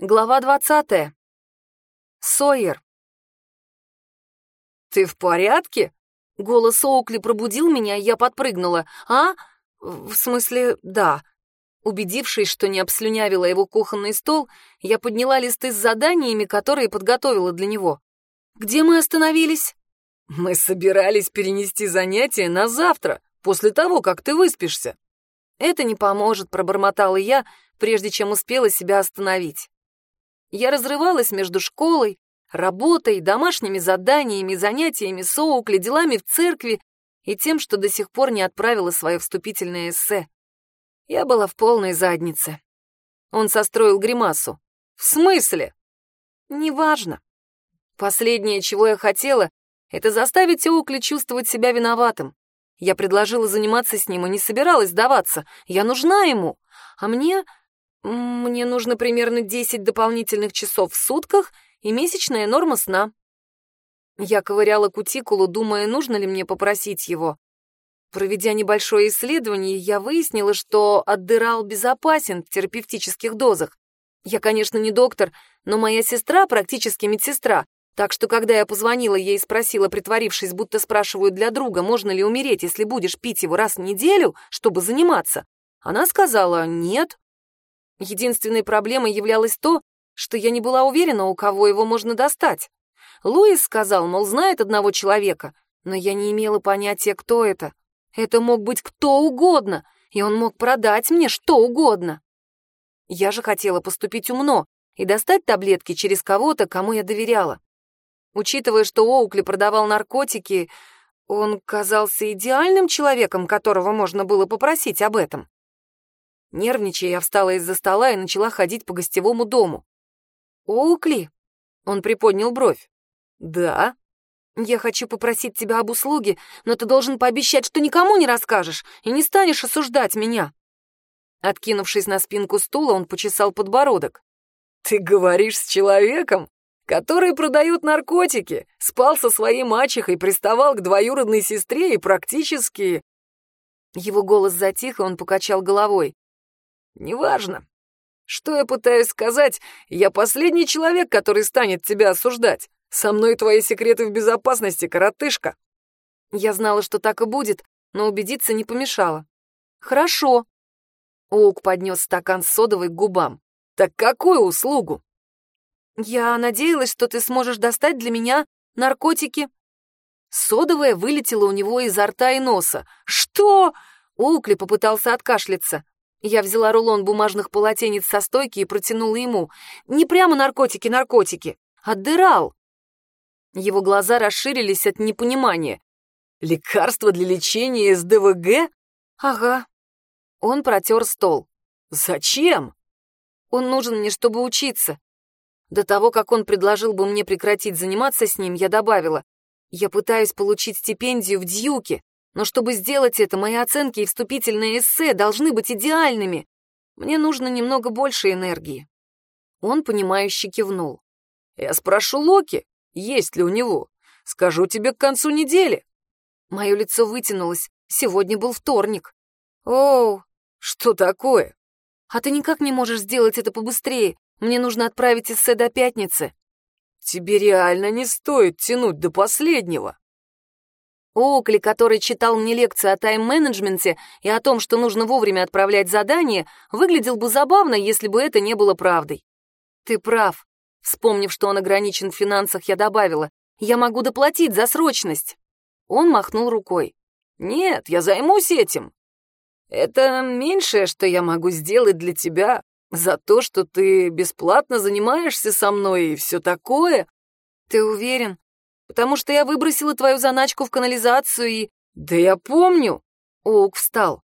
Глава двадцатая. Сойер. «Ты в порядке?» Голос Оукли пробудил меня, и я подпрыгнула. «А? В смысле, да». Убедившись, что не обслюнявила его кухонный стол, я подняла листы с заданиями, которые подготовила для него. «Где мы остановились?» «Мы собирались перенести занятия на завтра, после того, как ты выспишься». «Это не поможет», — пробормотала я, прежде чем успела себя остановить. Я разрывалась между школой, работой, домашними заданиями, занятиями Соукли, делами в церкви и тем, что до сих пор не отправила свое вступительное эссе. Я была в полной заднице. Он состроил гримасу. «В смысле?» «Неважно. Последнее, чего я хотела, это заставить Оукли чувствовать себя виноватым. Я предложила заниматься с ним и не собиралась сдаваться. Я нужна ему. А мне мне нужно примерно 10 дополнительных часов в сутках и месячная норма сна. Я ковыряла кутикулу, думая, нужно ли мне попросить его. Проведя небольшое исследование, я выяснила, что аддерал безопасен в терапевтических дозах. Я, конечно, не доктор, но моя сестра практически медсестра, так что когда я позвонила ей и спросила, притворившись, будто спрашивают для друга, можно ли умереть, если будешь пить его раз в неделю, чтобы заниматься, она сказала «нет». Единственной проблемой являлось то, что я не была уверена, у кого его можно достать. Луис сказал, мол, знает одного человека, но я не имела понятия, кто это. Это мог быть кто угодно, и он мог продать мне что угодно. Я же хотела поступить умно и достать таблетки через кого-то, кому я доверяла. Учитывая, что Оукли продавал наркотики, он казался идеальным человеком, которого можно было попросить об этом. Нервничая, я встала из-за стола и начала ходить по гостевому дому. «Оукли?» Он приподнял бровь. «Да?» «Я хочу попросить тебя об услуге, но ты должен пообещать, что никому не расскажешь и не станешь осуждать меня». Откинувшись на спинку стула, он почесал подбородок. «Ты говоришь с человеком, который продает наркотики, спал со своей мачехой, приставал к двоюродной сестре и практически...» Его голос затих, и он покачал головой. Неважно. Что я пытаюсь сказать, я последний человек, который станет тебя осуждать. Со мной твои секреты в безопасности, коротышка. Я знала, что так и будет, но убедиться не помешало. Хорошо. Оук поднес стакан содовой к губам. Так какую услугу? Я надеялась, что ты сможешь достать для меня наркотики. Содовая вылетела у него изо рта и носа. Что? Оукли попытался откашляться. Я взяла рулон бумажных полотенец со стойки и протянула ему. Не прямо наркотики, наркотики. Отдырал. Его глаза расширились от непонимания. Лекарство для лечения СДВГ? Ага. Он протер стол. Зачем? Он нужен мне, чтобы учиться. До того, как он предложил бы мне прекратить заниматься с ним, я добавила. Я пытаюсь получить стипендию в Дьюке. Но чтобы сделать это, мои оценки и вступительные эссе должны быть идеальными. Мне нужно немного больше энергии. Он, понимающе кивнул. Я спрошу Локи, есть ли у него. Скажу тебе к концу недели. Мое лицо вытянулось. Сегодня был вторник. Оу, что такое? А ты никак не можешь сделать это побыстрее. Мне нужно отправить эссе до пятницы. Тебе реально не стоит тянуть до последнего. Оукли, который читал мне лекции о тайм-менеджменте и о том, что нужно вовремя отправлять задания, выглядел бы забавно, если бы это не было правдой. Ты прав. Вспомнив, что он ограничен в финансах, я добавила, я могу доплатить за срочность. Он махнул рукой. Нет, я займусь этим. Это меньшее, что я могу сделать для тебя, за то, что ты бесплатно занимаешься со мной и все такое. Ты уверен? Потому что я выбросила твою заначку в канализацию и...» «Да я помню!» Оук встал.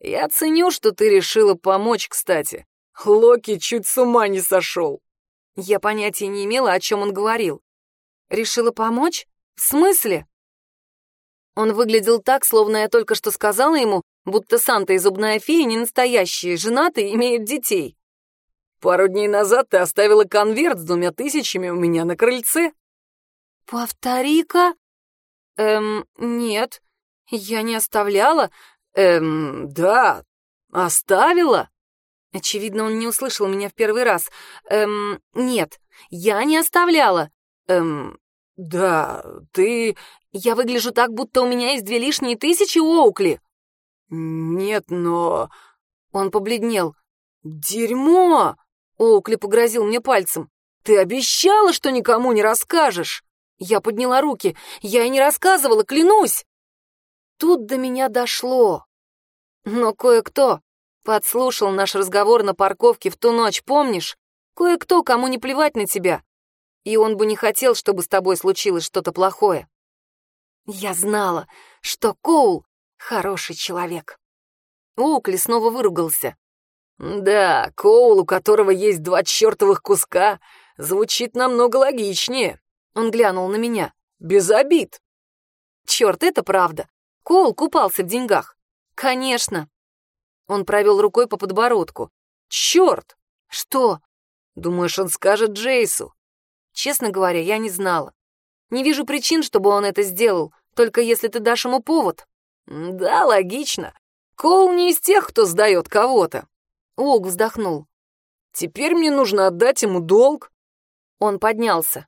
«Я ценю, что ты решила помочь, кстати. Локи чуть с ума не сошел». Я понятия не имела, о чем он говорил. «Решила помочь? В смысле?» Он выглядел так, словно я только что сказала ему, будто Санта и зубная фея не настоящие, женаты и имеют детей. «Пару дней назад ты оставила конверт с двумя тысячами у меня на крыльце», «Повтори-ка?» «Эм, нет, я не оставляла». «Эм, да, оставила». Очевидно, он не услышал меня в первый раз. Эм, нет, я не оставляла. Эм, да, ты... Я выгляжу так, будто у меня есть две лишние тысячи Оукли. Нет, но... Он побледнел. Дерьмо! Оукли погрозил мне пальцем. Ты обещала, что никому не расскажешь. Я подняла руки. Я и не рассказывала, клянусь. Тут до меня дошло. Но кое-кто подслушал наш разговор на парковке в ту ночь, помнишь? Кое-кто, кому не плевать на тебя. И он бы не хотел, чтобы с тобой случилось что-то плохое. Я знала, что Коул — хороший человек. Оукли снова выругался. «Да, Коул, у которого есть два чертовых куска, звучит намного логичнее». Он глянул на меня. «Без обид». «Черт, это правда. Коул купался в деньгах». «Конечно». Он провел рукой по подбородку. «Черт!» «Что?» «Думаешь, он скажет Джейсу?» Честно говоря, я не знала. Не вижу причин, чтобы он это сделал, только если ты дашь ему повод. Да, логично. Коул не из тех, кто сдает кого-то. Уолк вздохнул. Теперь мне нужно отдать ему долг. Он поднялся.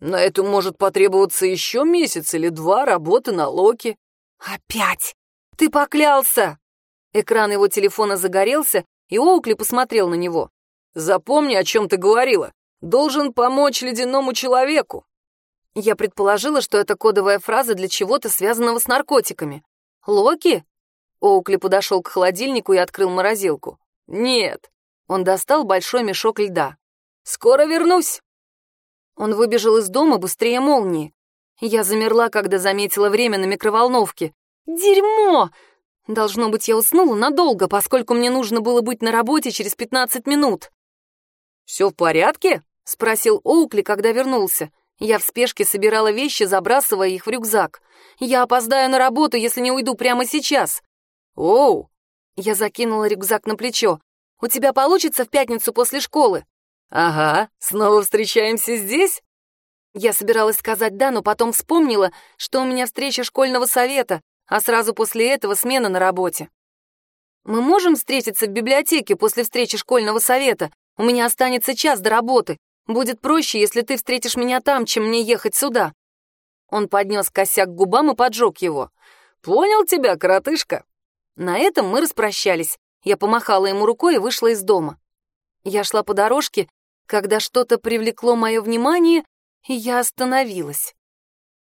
На это может потребоваться еще месяц или два работы на Локи. Опять? Ты поклялся! Экран его телефона загорелся, и Оукли посмотрел на него. Запомни, о чем ты говорила. Должен помочь ледяному человеку. Я предположила, что это кодовая фраза для чего-то, связанного с наркотиками. «Локи?» Оукли подошел к холодильнику и открыл морозилку. «Нет». Он достал большой мешок льда. «Скоро вернусь». Он выбежал из дома быстрее молнии. Я замерла, когда заметила время на микроволновке. «Дерьмо!» Должно быть, я уснула надолго, поскольку мне нужно было быть на работе через 15 минут. «Все в порядке?» — спросил Оукли, когда вернулся. Я в спешке собирала вещи, забрасывая их в рюкзак. Я опоздаю на работу, если не уйду прямо сейчас. Оу! Я закинула рюкзак на плечо. У тебя получится в пятницу после школы? Ага, снова встречаемся здесь? Я собиралась сказать «да», но потом вспомнила, что у меня встреча школьного совета, а сразу после этого смена на работе. Мы можем встретиться в библиотеке после встречи школьного совета? У меня останется час до работы. Будет проще, если ты встретишь меня там, чем мне ехать сюда». Он поднес косяк к губам и поджег его. «Понял тебя, коротышка». На этом мы распрощались. Я помахала ему рукой и вышла из дома. Я шла по дорожке, когда что-то привлекло мое внимание, и я остановилась.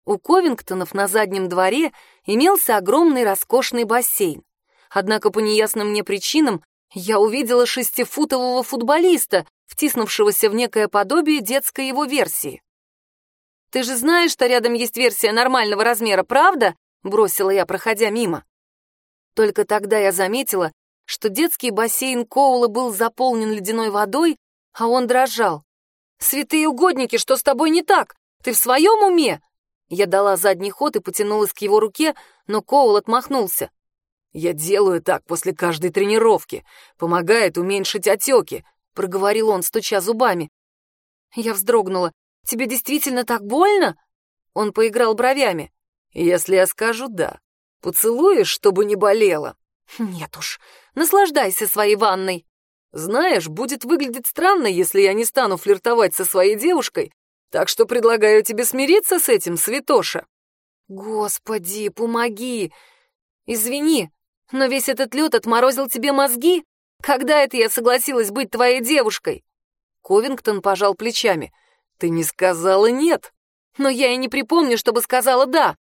У Ковингтонов на заднем дворе имелся огромный роскошный бассейн. Однако по неясным мне причинам я увидела шестифутового футболиста, втиснувшегося в некое подобие детской его версии. «Ты же знаешь, что рядом есть версия нормального размера, правда?» — бросила я, проходя мимо. Только тогда я заметила, что детский бассейн Коула был заполнен ледяной водой, а он дрожал. «Святые угодники, что с тобой не так? Ты в своем уме?» Я дала задний ход и потянулась к его руке, но Коул отмахнулся. «Я делаю так после каждой тренировки. Помогает уменьшить отеки», — проговорил он, стуча зубами. Я вздрогнула. «Тебе действительно так больно?» Он поиграл бровями. «Если я скажу «да», поцелуешь, чтобы не болело?» «Нет уж, наслаждайся своей ванной». «Знаешь, будет выглядеть странно, если я не стану флиртовать со своей девушкой, так что предлагаю тебе смириться с этим, святоша». «Господи, помоги! Извини, но весь этот лед отморозил тебе мозги? Когда это я согласилась быть твоей девушкой?» Ковингтон пожал плечами. «Ты не сказала «нет». «Но я и не припомню, чтобы сказала «да».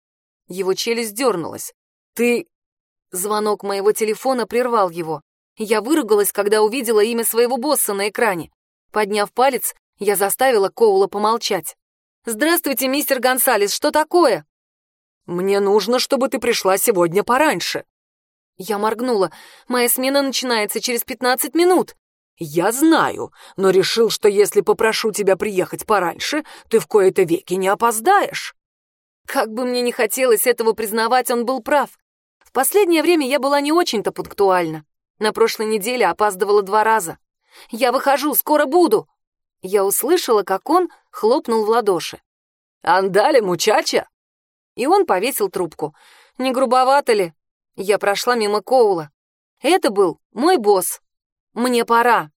Его челюсть дернулась. «Ты...» Звонок моего телефона прервал его. Я выругалась, когда увидела имя своего босса на экране. Подняв палец, я заставила Коула помолчать. «Здравствуйте, мистер Гонсалес, что такое?» «Мне нужно, чтобы ты пришла сегодня пораньше». Я моргнула. Моя смена начинается через пятнадцать минут. Я знаю, но решил, что если попрошу тебя приехать пораньше, ты в кои-то веки не опоздаешь. Как бы мне не хотелось этого признавать, он был прав. В последнее время я была не очень-то пунктуальна. На прошлой неделе опаздывала два раза. «Я выхожу, скоро буду!» Я услышала, как он хлопнул в ладоши. «Андали, мучача!» И он повесил трубку. «Не грубовато ли?» Я прошла мимо Коула. Это был мой босс. Мне пора.